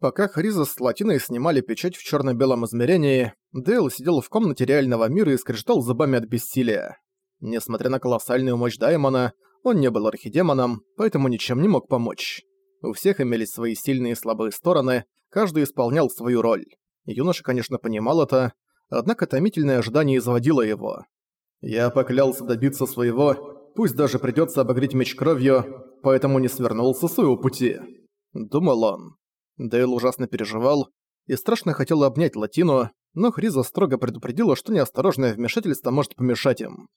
Пока Хризос с Латиной снимали печать в черно белом измерении, Дейл сидел в комнате реального мира и скрежетал зубами от бессилия. Несмотря на колоссальную мощь Даймона, он не был архидемоном, поэтому ничем не мог помочь. У всех имелись свои сильные и слабые стороны, каждый исполнял свою роль. Юноша, конечно, понимал это, однако томительное ожидание изводило его. «Я поклялся добиться своего, пусть даже придётся обогреть меч кровью, поэтому не свернул со своего пути», — думал он. Дейл ужасно переживал и страшно хотел обнять Латину, но Хриза строго предупредила, что неосторожное вмешательство может помешать им.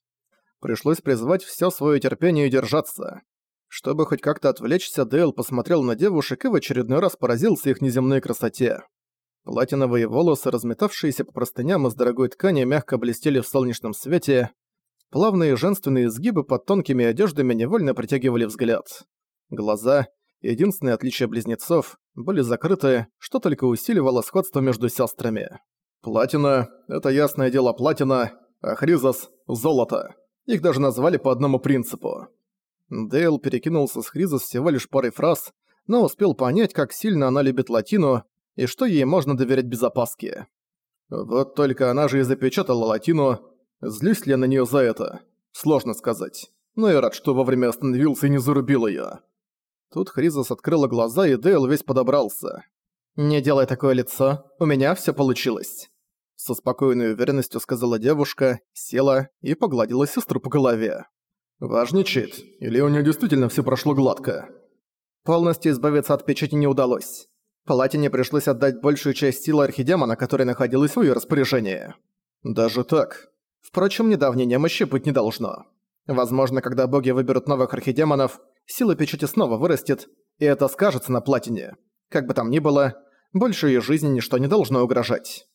Пришлось призвать всё своё терпение и держаться. Чтобы хоть как-то отвлечься, Дейл посмотрел на девушек и в очередной раз поразился их неземной красоте. Платиновые волосы, разметавшиеся по простыням из дорогой ткани, мягко блестели в солнечном свете. Плавные женственные изгибы под тонкими одеждами невольно притягивали взгляд. Глаза, единственное отличие близнецов, были закрыты, что только усиливало сходство между сестрами. Платина — это ясное дело платина, а Хризос — золото. Их даже назвали по одному принципу. Дейл перекинулся с Хризос всего лишь парой фраз, но успел понять, как сильно она любит Латину и что ей можно доверять без опаски. Вот только она же и запечатала Латину. Злюсь ли я на неё за это? Сложно сказать. Но я рад, что вовремя остановился и не зарубил её. Тут Хризос открыла глаза, и Дейл весь подобрался. «Не делай такое лицо, у меня всё получилось». Со спокойной уверенностью сказала девушка, села и погладила сестру по голове. «Важничает, или у неё действительно всё прошло гладко?» Полностью избавиться от печати не удалось. Палатине пришлось отдать большую часть силы архидемона, которая находилась в её распоряжении. Даже так. Впрочем, недавней немощи быть не должно. Возможно, когда боги выберут новых архидемонов, сила печати снова вырастет, и это скажется на платине. Как бы там ни было, больше её жизни ничто не должно угрожать.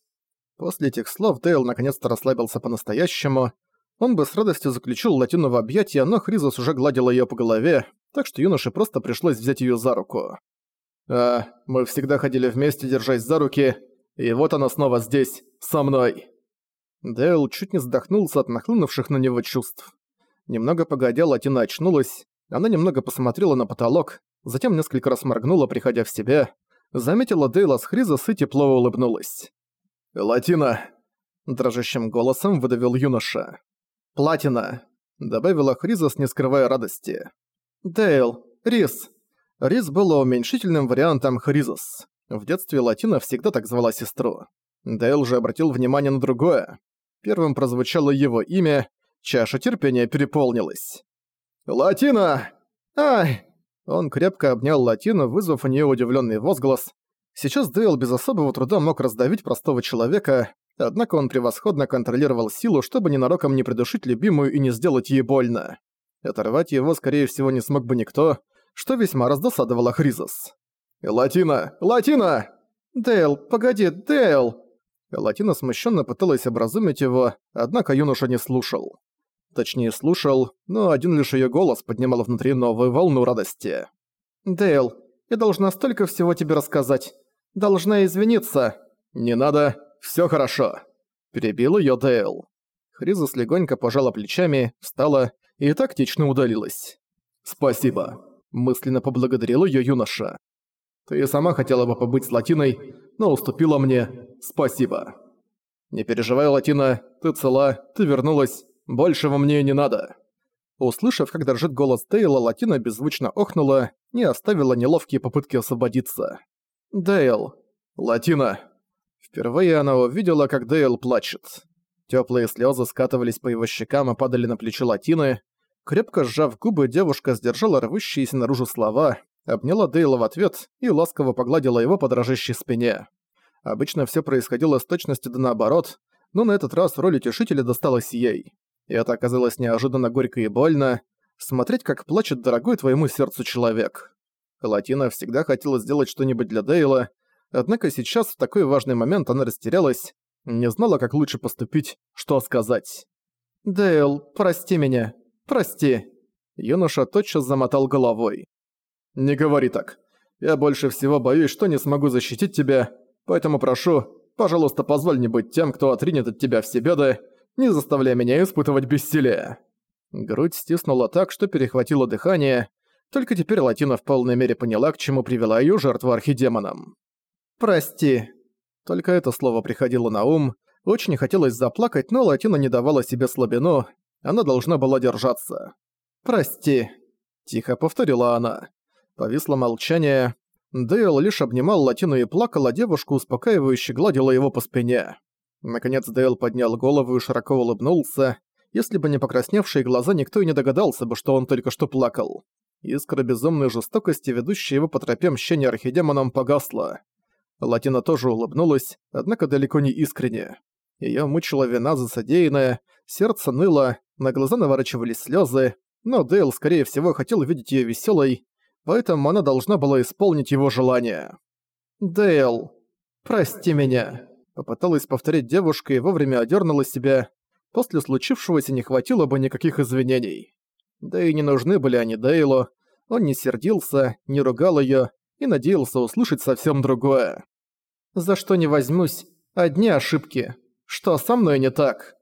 После этих слов Дейл наконец-то расслабился по-настоящему. Он бы с радостью заключил Латину в объятия, но Хризос уже гладил её по голове, так что юноше просто пришлось взять её за руку. А, мы всегда ходили вместе, держась за руки, и вот она снова здесь, со мной. Дейл чуть не задохнулся от нахлынувших на него чувств. Немного погодя, Латина очнулась, она немного посмотрела на потолок, затем несколько раз моргнула, приходя в себя, заметила Дейла с Хризос и тепло улыбнулась. «Латина!» – дрожащим голосом выдавил юноша. «Платина!» – добавила Хризос, не скрывая радости. «Дейл! Рис!» Рис было уменьшительным вариантом Хризос. В детстве Латина всегда так звала сестру. Дейл же обратил внимание на другое. Первым прозвучало его имя, чаша терпения переполнилась. «Латина! Ай!» Он крепко обнял Латину, вызвав у нее удивленный возглас. Сейчас Дейл без особого труда мог раздавить простого человека, однако он превосходно контролировал силу, чтобы ненароком не придушить любимую и не сделать ей больно. Оторвать его, скорее всего, не смог бы никто, что весьма раздосадовало Хризос. «Латина! Латина!» «Дейл, погоди, Дейл!» Латина смущенно пыталась образумить его, однако юноша не слушал. Точнее, слушал, но один лишь ее голос поднимал внутри новую волну радости. «Дейл, я должна столько всего тебе рассказать. Должна извиниться». «Не надо, все хорошо», – перебил ее Дейл. Хризис легонько пожала плечами, встала и тактично удалилась. «Спасибо», мысленно поблагодарил её юноша. «Ты сама хотела бы побыть с Латиной, но уступила мне. Спасибо». «Не переживай, Латина, ты цела, ты вернулась, большего мне не надо». Услышав, как дрожит голос Дейла, Латина беззвучно охнула и оставила неловкие попытки освободиться. «Дейл». «Латина». Впервые она увидела, как Дейл плачет. Тёплые слёзы скатывались по его щекам и падали на плечо Латины, Крепко сжав губы, девушка сдержала рвущиеся наружу слова, обняла Дейла в ответ и ласково погладила его по дрожащей спине. Обычно все происходило с точностью да наоборот, но на этот раз роль утешителя досталась ей. И это оказалось неожиданно горько и больно. Смотреть, как плачет дорогой твоему сердцу человек. Латина всегда хотела сделать что-нибудь для Дейла, однако сейчас в такой важный момент она растерялась, не знала, как лучше поступить, что сказать. «Дейл, прости меня. «Прости». Юноша тотчас замотал головой. «Не говори так. Я больше всего боюсь, что не смогу защитить тебя, поэтому прошу, пожалуйста, позволь мне быть тем, кто отринет от тебя все беды, не заставляя меня испытывать бессилие». Грудь стиснула так, что перехватило дыхание, только теперь Латина в полной мере поняла, к чему привела её жертва архидемоном. «Прости». Только это слово приходило на ум. Очень хотелось заплакать, но Латина не давала себе слабину. Она должна была держаться. «Прости», — тихо повторила она. Повисло молчание. Дейл лишь обнимал Латину и плакал, а девушка успокаивающе гладила его по спине. Наконец Дейл поднял голову и широко улыбнулся. Если бы не покрасневшие глаза, никто и не догадался бы, что он только что плакал. Искра безумной жестокости, ведущая его по тропе мщения архидемоном, погасла. Латина тоже улыбнулась, однако далеко не искренне. Её мучила вина за содеянное, сердце ныло, на глаза наворачивались слёзы, но Дейл, скорее всего, хотел видеть её весёлой, поэтому она должна была исполнить его желание. «Дейл, прости меня», — попыталась повторить девушка и вовремя одернула себя. После случившегося не хватило бы никаких извинений. Да и не нужны были они Дейлу. Он не сердился, не ругал её и надеялся услышать совсем другое. «За что не возьмусь? Одни ошибки. Что со мной не так?»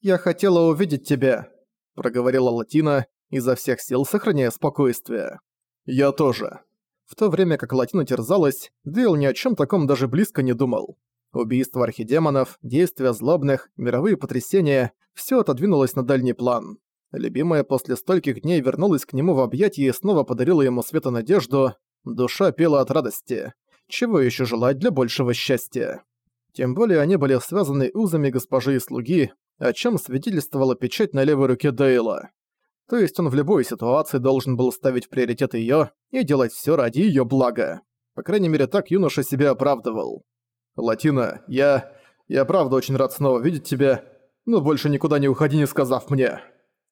«Я хотела увидеть тебя», — проговорила Латина, изо всех сил сохраняя спокойствие. «Я тоже». В то время как Латина терзалась, Дейл ни о чем таком даже близко не думал. Убийство архидемонов, действия злобных, мировые потрясения – все отодвинулось на дальний план. Любимая после стольких дней вернулась к нему в объятия и снова подарила ему свет надежду. Душа пела от радости. Чего еще желать для большего счастья? Тем более они были связаны узами госпожи и слуги, о чем свидетельствовала печать на левой руке Дейла. То есть он в любой ситуации должен был ставить в приоритет её и делать всё ради её блага. По крайней мере, так юноша себя оправдывал. «Латина, я... я правда очень рад снова видеть тебя, но больше никуда не уходи, не сказав мне».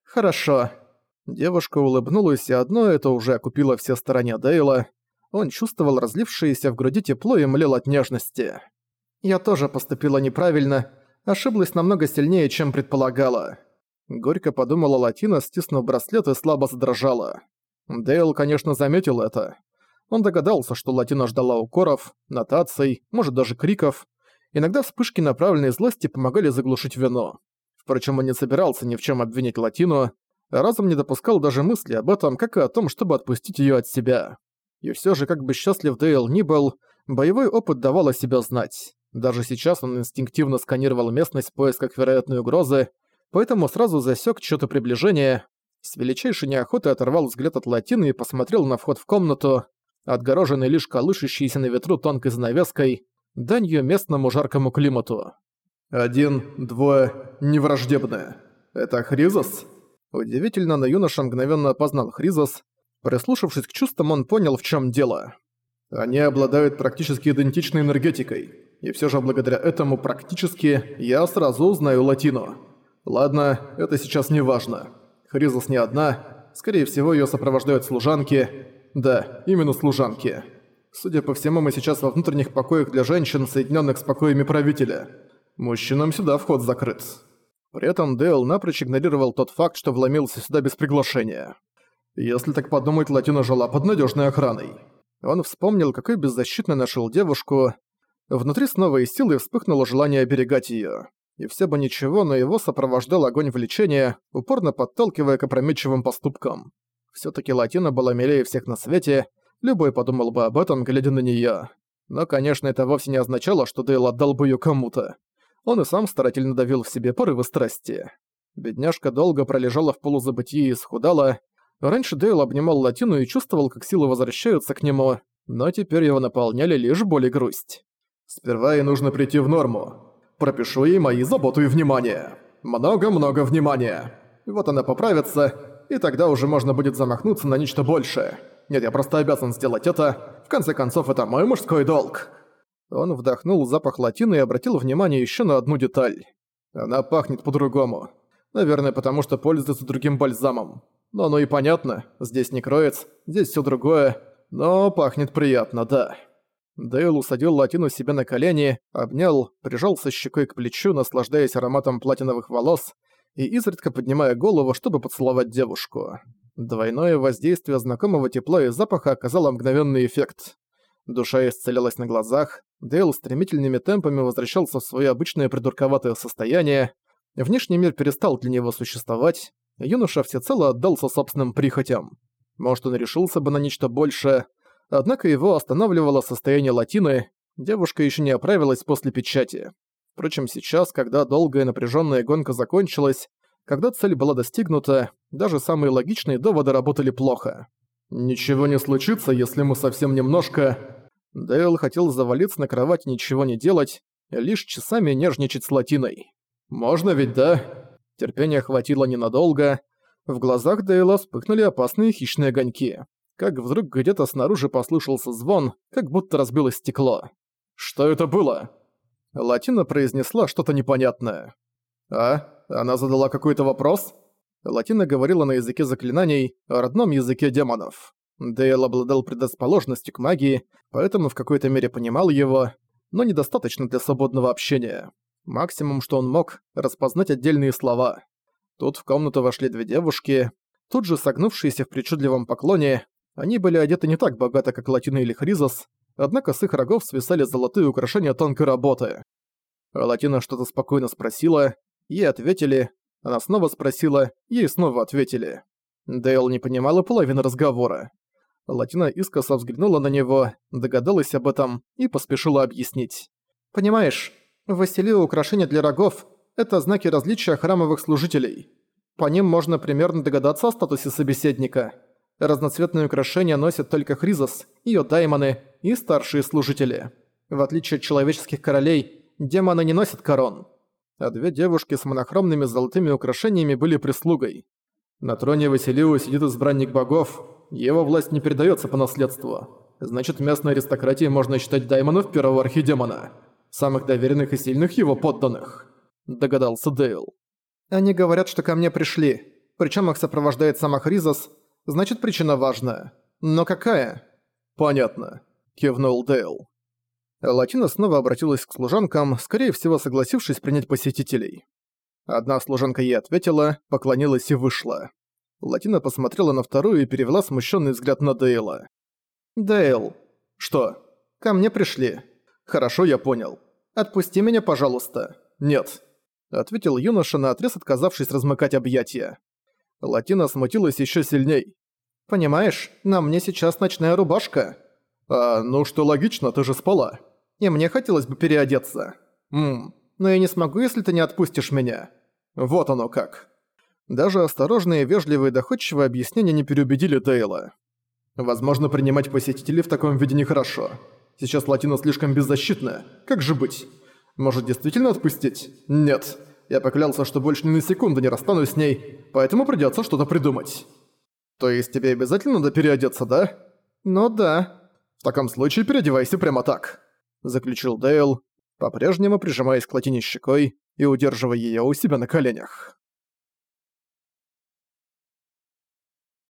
«Хорошо». Девушка улыбнулась, и одно это уже окупило все стороны Дейла. Он чувствовал разлившееся в груди тепло и млел от нежности. «Я тоже поступила неправильно, ошиблась намного сильнее, чем предполагала». Горько подумала Латина, стиснув браслет и слабо задрожала. Дейл, конечно, заметил это. Он догадался, что Латина ждала укоров, нотаций, может даже криков. Иногда вспышки направленной злости помогали заглушить вино. Впрочем, он не собирался ни в чем обвинить Латину, а разум не допускал даже мысли об этом, как и о том, чтобы отпустить ее от себя. И все же, как бы счастлив Дейл ни был, боевой опыт давал о себя знать. Даже сейчас он инстинктивно сканировал местность в поисках вероятной угрозы, поэтому сразу засек что-то приближение. С величайшей неохотой оторвал взгляд от латины и посмотрел на вход в комнату, отгороженный лишь колышущейся на ветру тонкой занавеской, данью местному жаркому климату. «Один, двое, невраждебные. Это Хризос?» Удивительно, но юноша мгновенно опознал Хризос. Прислушавшись к чувствам, он понял, в чем дело. Они обладают практически идентичной энергетикой, и все же благодаря этому практически я сразу узнаю Латину. Ладно, это сейчас не важно. Хризос не одна, скорее всего, ее сопровождают служанки. Да, именно служанки. Судя по всему, мы сейчас во внутренних покоях для женщин, соединенных с покоями правителя. Мужчинам сюда вход закрыт. При этом Дейл напрочь игнорировал тот факт, что вломился сюда без приглашения. Если так подумать, Латина жила под надежной охраной. Он вспомнил, какой беззащитно нашел девушку. Внутри с новой силой вспыхнуло желание оберегать ее и все бы ничего, но его сопровождал огонь влечения, упорно подталкивая к опрометчивым поступкам. Все таки Латина была милее всех на свете, любой подумал бы об этом, глядя на неё. Но, конечно, это вовсе не означало, что Дейл отдал бы её кому-то. Он и сам старательно давил в себе порывы страсти. Бедняжка долго пролежала в полузабытии и схудала. Раньше Дейл обнимал Латину и чувствовал, как силы возвращаются к нему, но теперь его наполняли лишь боль и грусть. «Сперва ей нужно прийти в норму», пропишу ей мои заботы и внимание. Много-много внимания. Вот она поправится, и тогда уже можно будет замахнуться на нечто большее. Нет, я просто обязан сделать это. В конце концов, это мой мужской долг». Он вдохнул запах латины и обратил внимание еще на одну деталь. Она пахнет по-другому. Наверное, потому что пользуется другим бальзамом. Но оно и понятно. Здесь не кроется, здесь все другое. Но пахнет приятно, да. Дейл усадил Латину себе на колени, обнял, прижался щекой к плечу, наслаждаясь ароматом платиновых волос и изредка поднимая голову, чтобы поцеловать девушку. Двойное воздействие знакомого тепла и запаха оказало мгновенный эффект. Душа исцелялась на глазах, Дейл стремительными темпами возвращался в свое обычное придурковатое состояние, внешний мир перестал для него существовать, юноша всецело отдался собственным прихотям. Может, он решился бы на нечто большее, однако его останавливало состояние латины, Девушка еще не оправилась после печати. Впрочем, сейчас, когда долгая напряженная гонка закончилась, когда цель была достигнута, даже самые логичные доводы работали плохо. «Ничего не случится, если мы совсем немножко...» Дейл хотел завалиться на кровать и ничего не делать, лишь часами нежничать с латиной. «Можно ведь, да?» Терпения хватило ненадолго. В глазах Дейла вспыхнули опасные хищные огоньки. Как вдруг где-то снаружи послышался звон, как будто разбилось стекло. «Что это было?» Латина произнесла что-то непонятное. «А? Она задала какой-то вопрос?» Латина говорила на языке заклинаний, родном языке демонов. Дейл обладал предрасположенностью к магии, поэтому в какой-то мере понимал его, но недостаточно для свободного общения. Максимум, что он мог, распознать отдельные слова. Тут в комнату вошли две девушки, тут же согнувшиеся в причудливом поклоне, они были одеты не так богато, как Латина или Хризос, однако с их рогов свисали золотые украшения тонкой работы. Латина что-то спокойно спросила, ей ответили, она снова спросила, ей снова ответили. Дейл не понимала половины разговора. Латина искоса взглянула на него, догадалась об этом и поспешила объяснить. «Понимаешь, Василию украшения для рогов – это знаки различия храмовых служителей. По ним можно примерно догадаться о статусе собеседника. Разноцветные украшения носят только Хризос, ее даймоны и старшие служители. В отличие от человеческих королей, демоны не носят корон. А две девушки с монохромными золотыми украшениями были прислугой. На троне Василиу сидит избранник богов, его власть не передается по наследству. Значит, местной аристократии можно считать даймонов первого архидемона, самых доверенных и сильных его подданных. Догадался Дейл. Они говорят, что ко мне пришли. Причем их сопровождает сама Хризос, значит причина важная. Но какая? Понятно, кивнул Дейл. Латина снова обратилась к служанкам, скорее всего согласившись принять посетителей. Одна служанка ей ответила, поклонилась и вышла. Латина посмотрела на вторую и перевела смущенный взгляд на Дейла. «Дейл». «Что?» «Ко мне пришли». «Хорошо, я понял. Отпусти меня, пожалуйста». «Нет», — ответил юноша, наотрез отказавшись размыкать объятия. Латина смутилась еще сильней. «Понимаешь, на мне сейчас ночная рубашка». «А, ну что логично, ты же спала». «И мне хотелось бы переодеться». «Ммм, но я не смогу, если ты не отпустишь меня». «Вот оно как». Даже осторожные, вежливые, доходчивые объяснения не переубедили Дейла. Возможно, принимать посетителей в таком виде нехорошо. Сейчас Латина слишком беззащитная. Как же быть? Может, действительно отпустить? Нет. Я поклялся, что больше ни на секунду не расстанусь с ней, поэтому придётся что-то придумать. То есть тебе обязательно надо переодеться, да? Ну да. Таком случае переодевайся прямо так. Заключил Дейл, по-прежнему прижимаясь к Латине щекой и удерживая её у себя на коленях.